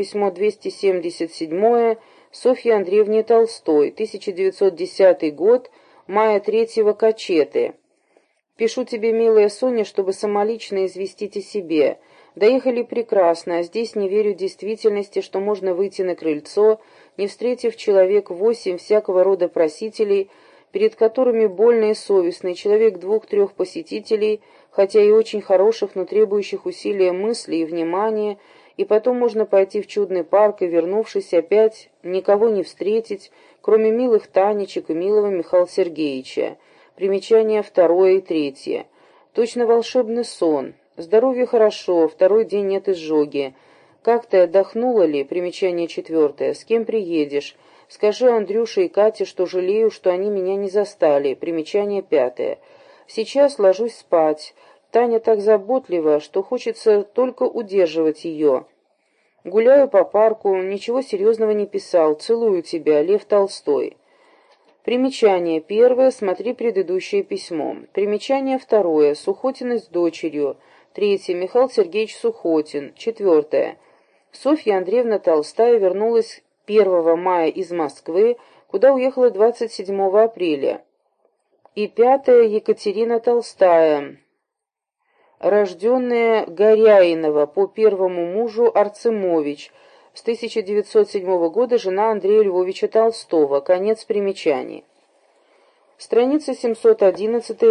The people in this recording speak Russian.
письмо 277 Софье Андреевне Толстой, 1910 год, мая 3 Качеты. Пишу тебе, милая Соня, чтобы самолично известить о себе. Доехали прекрасно, а здесь не верю действительности, что можно выйти на крыльцо, не встретив человек восемь всякого рода просителей, перед которыми больно и совестно, и человек двух-трех посетителей, хотя и очень хороших, но требующих усилия мысли и внимания, и потом можно пойти в чудный парк и, вернувшись опять, никого не встретить, кроме милых Танечек и милого Михаила Сергеевича. Примечания второе и третье. Точно волшебный сон. Здоровье хорошо, второй день нет изжоги. Как ты отдохнула ли? Примечание четвертое. С кем приедешь? Скажи Андрюше и Кате, что жалею, что они меня не застали. Примечание пятое. Сейчас ложусь спать. Таня так заботлива, что хочется только удерживать ее. Гуляю по парку, ничего серьезного не писал. Целую тебя, Лев Толстой. Примечание первое, смотри предыдущее письмо. Примечание второе, Сухотина с дочерью. Третье, Михаил Сергеевич Сухотин. Четвертое. Софья Андреевна Толстая вернулась 1 мая из Москвы, куда уехала 27 апреля. И пятое, Екатерина Толстая, рожденная Горяинова по первому мужу Арцемович, с 1907 года жена Андрея Львовича Толстого. Конец примечаний. Страница 711